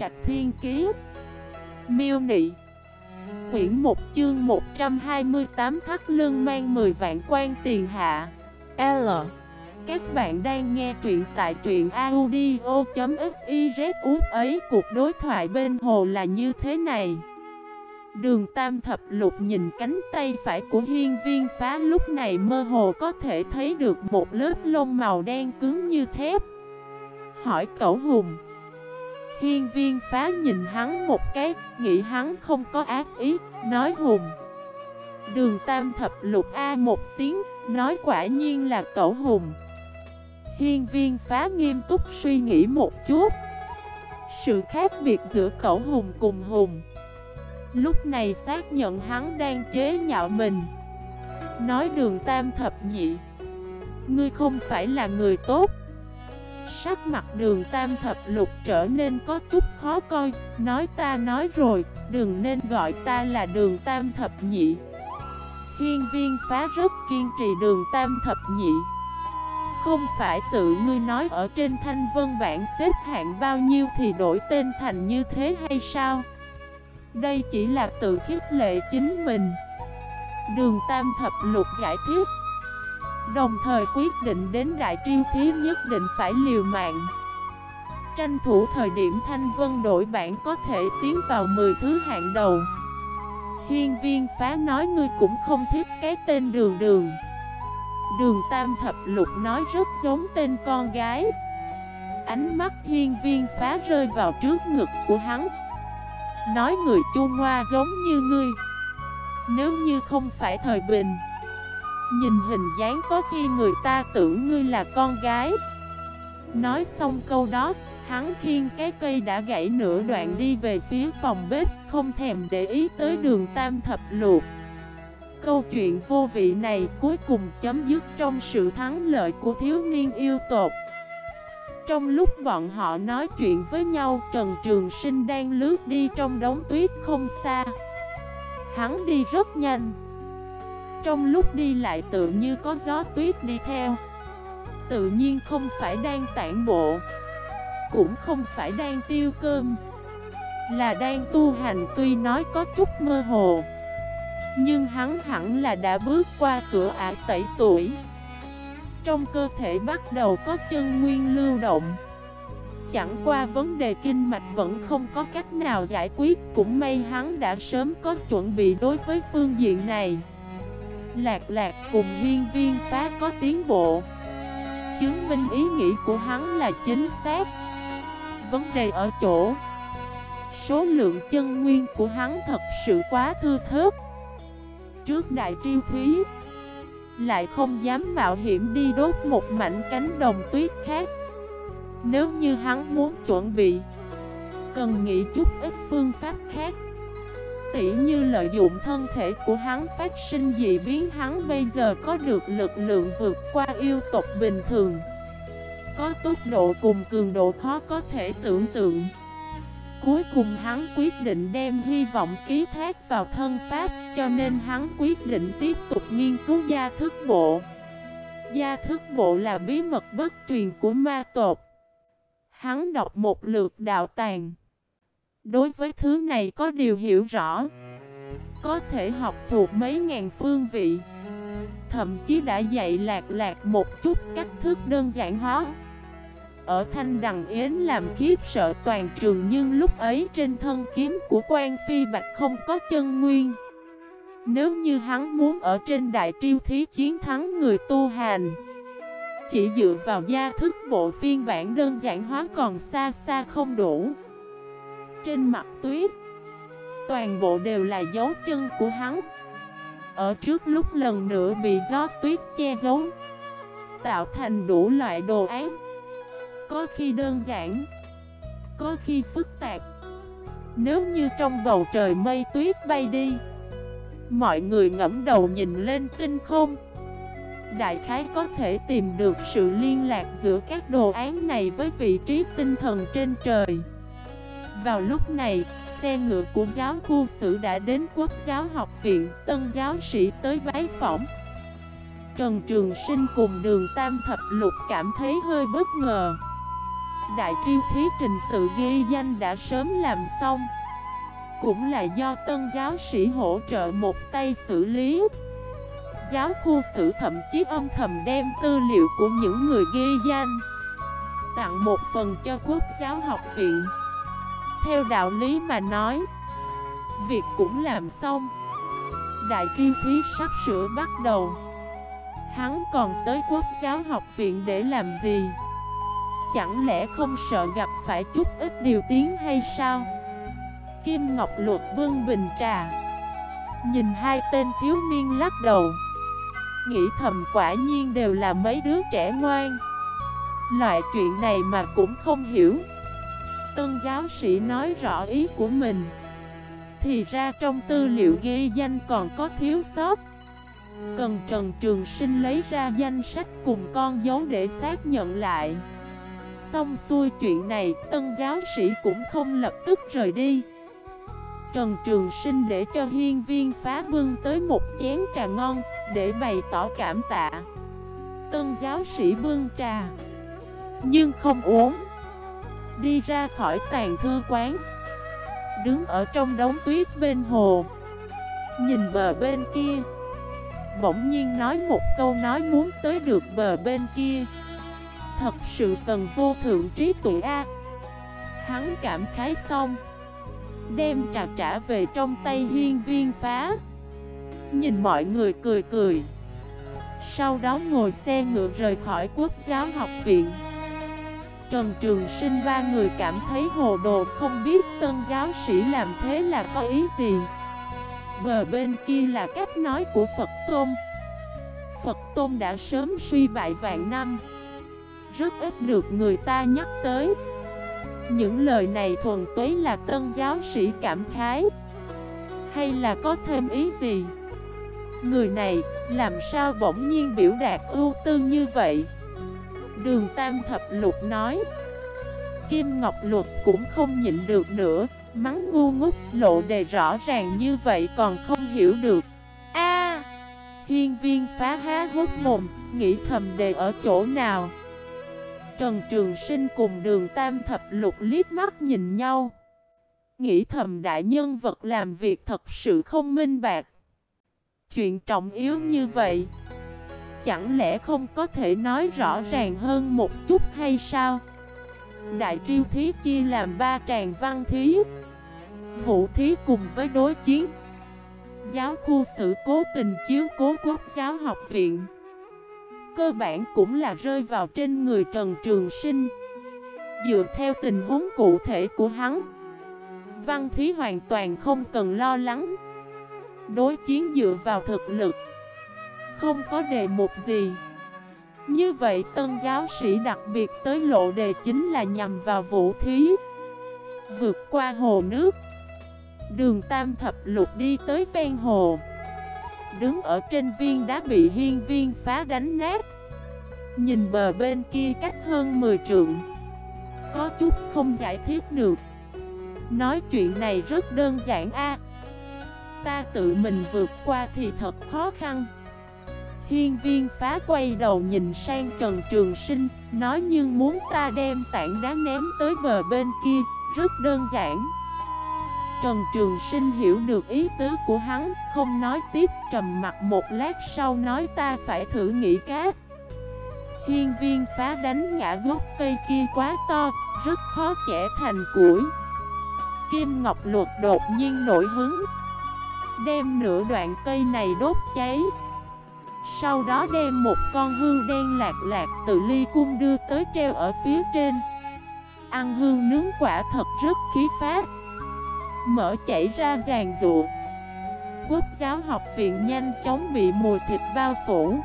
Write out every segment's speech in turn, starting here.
Trạch Thiên Kiế Miêu Nị. Quyển 1 chương 128 thắt lưng mang 10 vạn quan tiền hạ. L. Các bạn đang nghe truyện tại truyện audio.xyz út ấy, cuộc đối thoại bên hồ là như thế này. Đường tam thập lục nhìn cánh tay phải của hiên viên phá lúc này mơ hồ có thể thấy được một lớp lông màu đen cứng như thép. Hỏi cậu hùng. Hiên viên phá nhìn hắn một cái, nghĩ hắn không có ác ý, nói hùng. Đường tam thập lục A một tiếng, nói quả nhiên là cậu hùng. Hiên viên phá nghiêm túc suy nghĩ một chút. Sự khác biệt giữa cậu hùng cùng hùng. Lúc này xác nhận hắn đang chế nhạo mình. Nói đường tam thập nhị Ngươi không phải là người tốt Sắc mặt đường tam thập lục trở nên có chút khó coi. Nói ta nói rồi, đừng nên gọi ta là đường tam thập nhị. Hiên viên phá rất kiên trì đường tam thập nhị. Không phải tự ngươi nói ở trên thanh vân bản xếp hạng bao nhiêu thì đổi tên thành như thế hay sao? Đây chỉ là tự khiếp lệ chính mình. Đường Tam Thập Lục giải thích Đồng thời quyết định đến Đại Triêu Thí nhất định phải liều mạng. Tranh thủ thời điểm Thanh Vân đổi bản có thể tiến vào 10 thứ hạng đầu. Hiên viên phá nói ngươi cũng không thích cái tên đường đường. Đường Tam Thập Lục nói rất giống tên con gái. Ánh mắt hiên viên phá rơi vào trước ngực của hắn. Nói người chu hoa giống như ngươi. Nếu như không phải thời bình Nhìn hình dáng có khi người ta tưởng ngươi là con gái. Nói xong câu đó, Hắn khiêng cái cây đã gãy nửa đoạn đi về phía phòng bếp, Không thèm để ý tới đường tam thập luộc. Câu chuyện vô vị này cuối cùng chấm dứt trong sự thắng lợi của thiếu niên yêu tột. Trong lúc bọn họ nói chuyện với nhau, Trần Trường Sinh đang lướt đi trong đống tuyết không xa. Hắn đi rất nhanh. Trong lúc đi lại tự như có gió tuyết đi theo. Tự nhiên không phải đang tản bộ, Cũng không phải đang tiêu cơm. Là đang tu hành tuy nói có chút mơ hồ, Nhưng hắn hẳn là đã bước qua cửa ải tẩy tuổi. Trong cơ thể bắt đầu có chân nguyên lưu động. Chẳng qua vấn đề kinh mạch vẫn không có cách nào giải quyết, Cũng may hắn đã sớm có chuẩn bị đối với phương diện này. Lạc lạc cùng hiên viên phá có tiến bộ. Chứng minh ý nghĩ của hắn là chính xác. Vấn đề ở chỗ, Số lượng chân nguyên của hắn thật sự quá thư thớt. Trước đại triêu thí, lại không dám mạo hiểm đi đốt một mảnh cánh đồng tuyết khác. Nếu như hắn muốn chuẩn bị, Cần nghĩ chút ít phương pháp khác. Tỉ như lợi dụng thân thể của hắn phát sinh dị biến, hắn bây giờ có được lực lượng vượt qua yêu tộc bình thường. Có tốc độ cùng cường độ khó có thể tưởng tượng. Cuối cùng hắn quyết định đem hy vọng ký thác vào thân pháp, Cho nên hắn quyết định tiếp tục nghiên cứu gia thức bộ. Gia thức bộ là bí mật bất truyền của ma tộc. Hắn đọc một lượt đạo tàng. Đối với thứ này có điều hiểu rõ. Có thể học thuộc mấy ngàn phương vị. Thậm chí đã dạy lạc lạc một chút cách thức đơn giản hóa. Ở Thanh Đằng Yến làm khiếp sợ toàn trường nhưng lúc ấy trên thân kiếm của quan Phi Bạch không có chân nguyên. Nếu như hắn muốn ở trên đại triêu thí chiến thắng người tu hành, Chỉ dựa vào gia thức bộ phiên bản đơn giản hóa còn xa xa không đủ. Trên mặt tuyết. Toàn bộ đều là dấu chân của hắn. Ở trước lúc lần nữa bị gió tuyết che giấu, Tạo thành đủ loại đồ án. Có khi đơn giản, Có khi phức tạp. Nếu như trong bầu trời mây tuyết bay đi, Mọi người ngẫm đầu nhìn lên tinh không. Đại khái có thể tìm được sự liên lạc giữa các đồ án này với vị trí tinh thần trên trời. Vào lúc này, xe ngựa của giáo khu sử đã đến quốc giáo học viện Tân giáo sĩ tới bái phỏng. Trần Trường Sinh cùng đường Tam Thập Lục cảm thấy hơi bất ngờ. Đại triêu thí trình tự ghi danh đã sớm làm xong. Cũng là do tân giáo sĩ hỗ trợ một tay xử lý. Giáo khu sử thậm chí âm thầm đem tư liệu của những người ghi danh Tặng một phần cho quốc giáo học viện. Theo đạo lý mà nói. Việc cũng làm xong. Đại kiêu thí sắp sửa bắt đầu. Hắn còn tới quốc giáo học viện để làm gì? Chẳng lẽ không sợ gặp phải chút ít điều tiếng hay sao? Kim Ngọc Luật vương bình trà. Nhìn hai tên thiếu niên lắc đầu. Nghĩ thầm quả nhiên đều là mấy đứa trẻ ngoan. Loại chuyện này mà cũng không hiểu. Tân giáo sĩ nói rõ ý của mình. Thì ra trong tư liệu ghi danh còn có thiếu sót. Cần Trần Trường Sinh lấy ra danh sách cùng con dấu để xác nhận lại. Xong xuôi chuyện này, tân giáo sĩ cũng không lập tức rời đi. Trần Trường Sinh để cho hiên viên phá bưng tới một chén trà ngon Để bày tỏ cảm tạ. Tân giáo sĩ bưng trà. Nhưng không uống. Đi ra khỏi tàn thư quán. Đứng ở trong đống tuyết bên hồ. Nhìn bờ bên kia. Bỗng nhiên nói một câu nói muốn tới được bờ bên kia. Thật sự cần vô thượng trí tuệ A. Hắn cảm khái xong. Đem trà trả về trong tay huyên viên phá. Nhìn mọi người cười cười. Sau đó ngồi xe ngựa rời khỏi quốc giáo học viện. Trần Trường Sinh ba người cảm thấy hồ đồ không biết tân giáo sĩ làm thế là có ý gì. Bờ bên kia là cách nói của Phật Tôn. Phật Tôn đã sớm suy bại vạn năm. Rất ít được người ta nhắc tới. Những lời này thuần túy là tân giáo sĩ cảm khái. Hay là có thêm ý gì? Người này làm sao bỗng nhiên biểu đạt ưu tư như vậy? Đường Tam Thập Lục nói. Kim Ngọc Luật cũng không nhịn được nữa, Mắng ngu ngốc, lộ đề rõ ràng như vậy còn không hiểu được. A! Hiên viên phá há hốt mồm, Nghĩ thầm đề ở chỗ nào? Trần Trường Sinh cùng đường Tam Thập Lục liếc mắt nhìn nhau. Nghĩ thầm đại nhân vật làm việc thật sự không minh bạc. Chuyện trọng yếu như vậy Chẳng lẽ không có thể nói rõ ràng hơn một chút hay sao? Đại triêu thí chia làm ba tràng văn thí, Vũ thí cùng với đối chiến. Giáo khu sự cố tình chiếu cố quốc giáo học viện. Cơ bản cũng là rơi vào trên người Trần Trường Sinh. Dựa theo tình huống cụ thể của hắn, Văn thí hoàn toàn không cần lo lắng. Đối chiến dựa vào thực lực không có đề mục gì. Như vậy, tân giáo sĩ đặc biệt tới lộ đề chính là nhằm vào vũ thí. Vượt qua hồ nước. Đường tam thập lục đi tới ven hồ. Đứng ở trên viên đá bị hiên viên phá đánh nát. Nhìn bờ bên kia cách hơn 10 trượng. Có chút không giải thích được. Nói chuyện này rất đơn giản a. Ta tự mình vượt qua thì thật khó khăn. Hiên viên phá quay đầu nhìn sang Trần Trường Sinh Nói nhưng muốn ta đem tảng đá ném tới bờ bên kia Rất đơn giản Trần Trường Sinh hiểu được ý tứ của hắn, không nói tiếp trầm mặt một lát sau nói ta phải thử nghĩ cát. Hiên viên phá đánh ngã gốc cây kia quá to, rất khó chẻ thành củi. Kim Ngọc Luật đột nhiên nổi hứng, đem nửa đoạn cây này đốt cháy. Sau đó đem một con hương đen lạc lạc từ ly cung đưa tới treo ở phía trên. Ăn hương nướng quả thật rất khí phát. Mở chảy ra giàn ruột Quốc giáo học viện nhanh chóng bị mùi thịt bao phủ.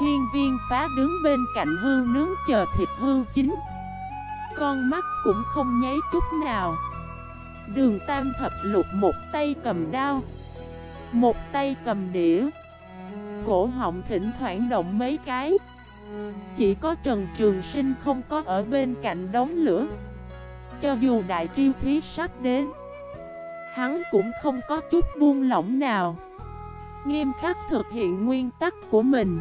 Hiên viên phá đứng bên cạnh hương nướng chờ thịt hương chín. Con mắt cũng không nháy chút nào. Đường tam thập lục một tay cầm đao, Một tay cầm đĩa. Cổ họng thỉnh thoảng động mấy cái. Chỉ có Trần Trường Sinh không có ở bên cạnh đống lửa. Cho dù đại triêu thí sắp đến, Hắn cũng không có chút buông lỏng nào. Nghiêm khắc thực hiện nguyên tắc của mình.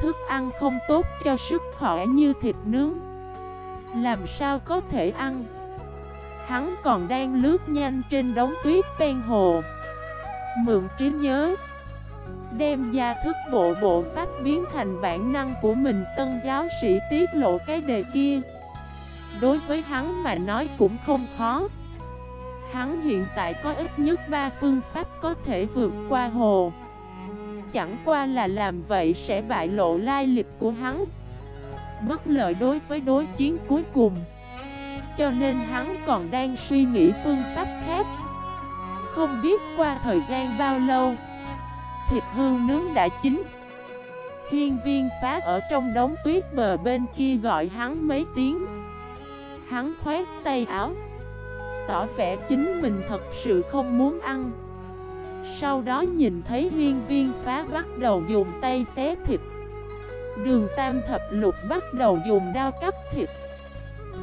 Thức ăn không tốt cho sức khỏe như thịt nướng. Làm sao có thể ăn? Hắn còn đang lướt nhanh trên đống tuyết ven hồ. Mượn trí nhớ Đem gia thức bộ bộ pháp biến thành bản năng của mình. Tân giáo sĩ tiết lộ cái đề kia. Đối với hắn mà nói cũng không khó. Hắn hiện tại có ít nhất 3 phương pháp có thể vượt qua hồ. Chẳng qua là làm vậy sẽ bại lộ lai lịch của hắn. Bất lợi đối với đối chiến cuối cùng. Cho nên hắn còn đang suy nghĩ phương pháp khác. Không biết qua thời gian bao lâu Thịt hương nướng đã chín. Hiên viên phá ở trong đống tuyết bờ bên kia gọi hắn mấy tiếng. Hắn khoét tay áo, Tỏ vẻ chính mình thật sự không muốn ăn. Sau đó nhìn thấy hiên viên phá bắt đầu dùng tay xé thịt. Đường tam thập lục bắt đầu dùng đao cắt thịt.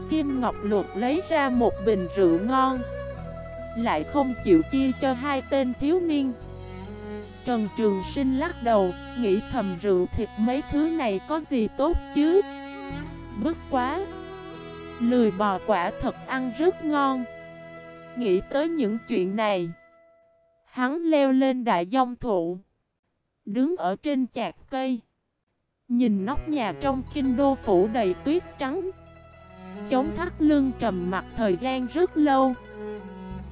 Kim Ngọc Luật lấy ra một bình rượu ngon. Lại không chịu chia cho hai tên thiếu niên. Trần Trường Sinh lắc đầu, Nghĩ thầm rượu thịt mấy thứ này có gì tốt chứ? Bất quá, Lười bò quả thật ăn rất ngon. Nghĩ tới những chuyện này, Hắn leo lên đại dông thụ, Đứng ở trên chạc cây, Nhìn nóc nhà trong kinh đô phủ đầy tuyết trắng. Chống thắt lưng trầm mặt thời gian rất lâu.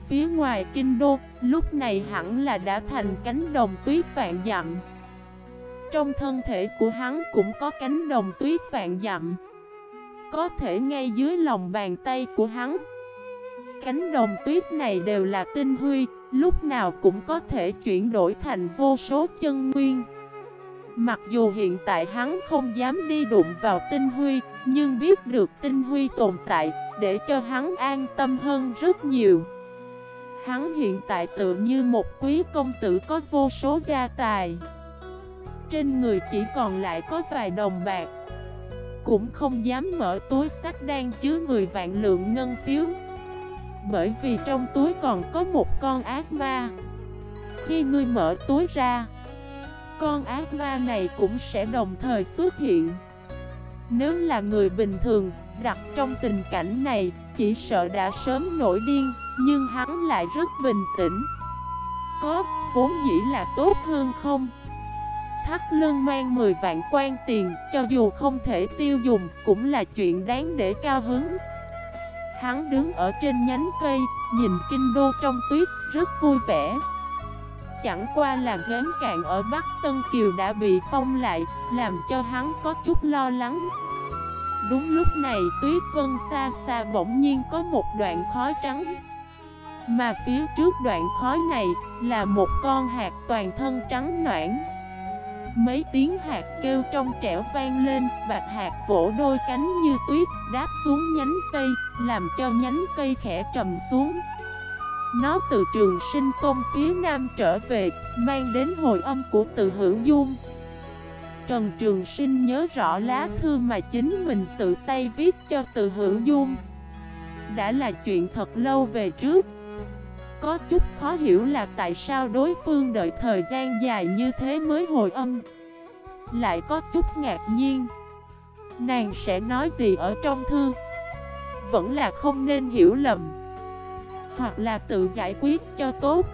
Phía ngoài kinh đô, lúc này hẳn là đã thành cánh đồng tuyết vạn dặm. Trong thân thể của hắn cũng có cánh đồng tuyết vạn dặm. Có thể ngay dưới lòng bàn tay của hắn Cánh đồng tuyết này đều là tinh huy Lúc nào cũng có thể chuyển đổi thành vô số chân nguyên. Mặc dù hiện tại hắn không dám đi đụng vào tinh huy Nhưng biết được tinh huy tồn tại Để cho hắn an tâm hơn rất nhiều. Hắn hiện tại tự như một quý công tử có vô số gia tài. Trên người chỉ còn lại có vài đồng bạc. Cũng không dám mở túi sách đang chứa 10 vạn lượng ngân phiếu. Bởi vì trong túi còn có một con ác ma. Khi ngươi mở túi ra Con ác ma này cũng sẽ đồng thời xuất hiện. Nếu là người bình thường, đặt trong tình cảnh này, chỉ sợ đã sớm nổi điên nhưng hắn lại rất bình tĩnh. Có, vốn dĩ là tốt hơn không? Thắt lưng mang 10 vạn quan tiền Cho dù không thể tiêu dùng Cũng là chuyện đáng để cao hứng. Hắn đứng ở trên nhánh cây Nhìn kinh đô trong tuyết Rất vui vẻ. Chẳng qua là gián cạn ở Bắc Tân Kiều đã bị phong lại Làm cho hắn có chút lo lắng. Đúng lúc này tuyết vân xa xa bỗng nhiên có một đoạn khói trắng mà phía trước đoạn khói này là một con hạt toàn thân trắng noãn Mấy tiếng hạt kêu trong trẻo vang lên, Bạch hạt vỗ đôi cánh như tuyết, đáp xuống nhánh cây, Làm cho nhánh cây khẽ trầm xuống. Nó từ trường sinh tôn phía nam trở về, Mang đến hồi âm của từ hữu dung. Trần Trường Sinh nhớ rõ lá thư mà chính mình tự tay viết cho từ hữu dung. Đã là chuyện thật lâu về trước có chút khó hiểu là tại sao đối phương đợi thời gian dài như thế mới hồi âm. Lại có chút ngạc nhiên. Nàng sẽ nói gì ở trong thư? Vẫn là không nên hiểu lầm. Hoặc là tự giải quyết cho tốt.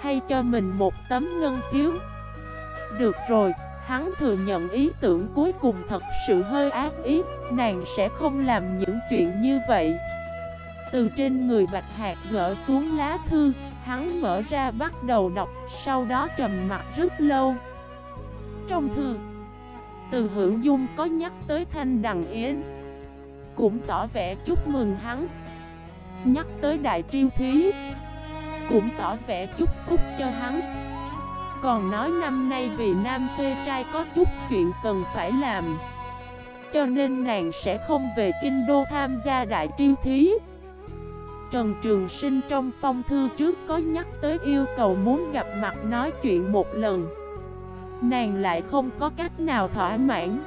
Hay cho mình một tấm ngân phiếu. Được rồi, hắn thừa nhận ý tưởng cuối cùng thật sự hơi ác ý. Nàng sẽ không làm những chuyện như vậy từ trên người Bạch Hạc gỡ xuống lá thư, Hắn mở ra bắt đầu đọc, Sau đó trầm mặt rất lâu. Trong thư, Từ hữu dung có nhắc tới Thanh Đằng Yến. Cũng tỏ vẻ chúc mừng hắn. Nhắc tới Đại Triêu Thí, Cũng tỏ vẻ chúc phúc cho hắn. Còn nói năm nay vì nam phê trai có chút chuyện cần phải làm, Cho nên nàng sẽ không về kinh đô tham gia Đại Triêu Thí. Trần Trường Sinh trong phong thư trước có nhắc tới yêu cầu muốn gặp mặt nói chuyện một lần. Nàng lại không có cách nào thỏa mãn.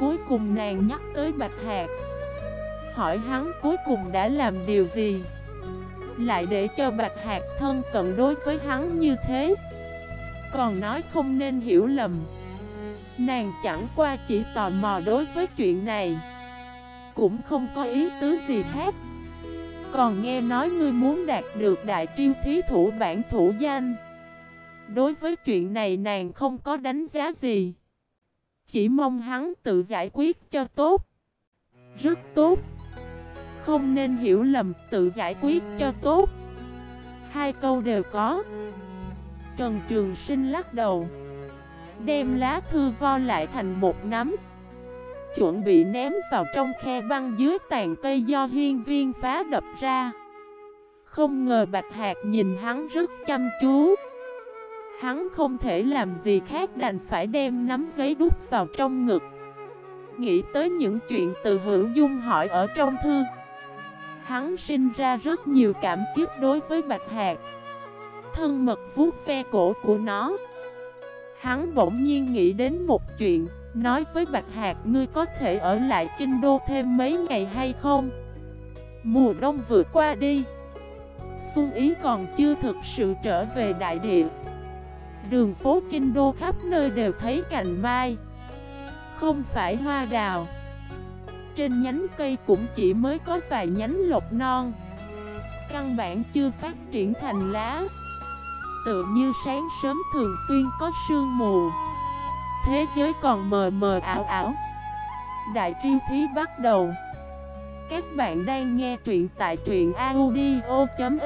Cuối cùng nàng nhắc tới Bạch Hạc. Hỏi hắn cuối cùng đã làm điều gì? Lại để cho Bạch Hạc thân cận đối với hắn như thế? Còn nói không nên hiểu lầm. Nàng chẳng qua chỉ tò mò đối với chuyện này. Cũng không có ý tứ gì khác. Còn nghe nói ngươi muốn đạt được đại triêu thí thủ bản thủ danh. Đối với chuyện này nàng không có đánh giá gì. Chỉ mong hắn tự giải quyết cho tốt. Rất tốt. Không nên hiểu lầm, tự giải quyết cho tốt. Hai câu đều có. Trần Trường Sinh lắc đầu. Đem lá thư vo lại thành một nắm. Chuẩn bị ném vào trong khe băng dưới tàn cây do hiên viên phá đập ra. Không ngờ Bạch Hạc nhìn hắn rất chăm chú. Hắn không thể làm gì khác đành phải đem nắm giấy đút vào trong ngực. Nghĩ tới những chuyện từ hữu dung hỏi ở trong thư, Hắn sinh ra rất nhiều cảm kiếp đối với Bạch Hạc. Thân mật vuốt ve cổ của nó, Hắn bỗng nhiên nghĩ đến một chuyện. Nói với Bạch Hạc, ngươi có thể ở lại kinh đô thêm mấy ngày hay không? Mùa đông vừa qua đi. Xuân Ý còn chưa thực sự trở về đại địa. Đường phố kinh đô khắp nơi đều thấy cành mai. Không phải hoa đào. Trên nhánh cây cũng chỉ mới có vài nhánh lộc non. Căn bản chưa phát triển thành lá. Tựa như sáng sớm thường xuyên có sương mù. Thế giới còn mờ mờ ảo ảo. Đại triêu thí bắt đầu. Các bạn đang nghe truyện tại truyện audio.fif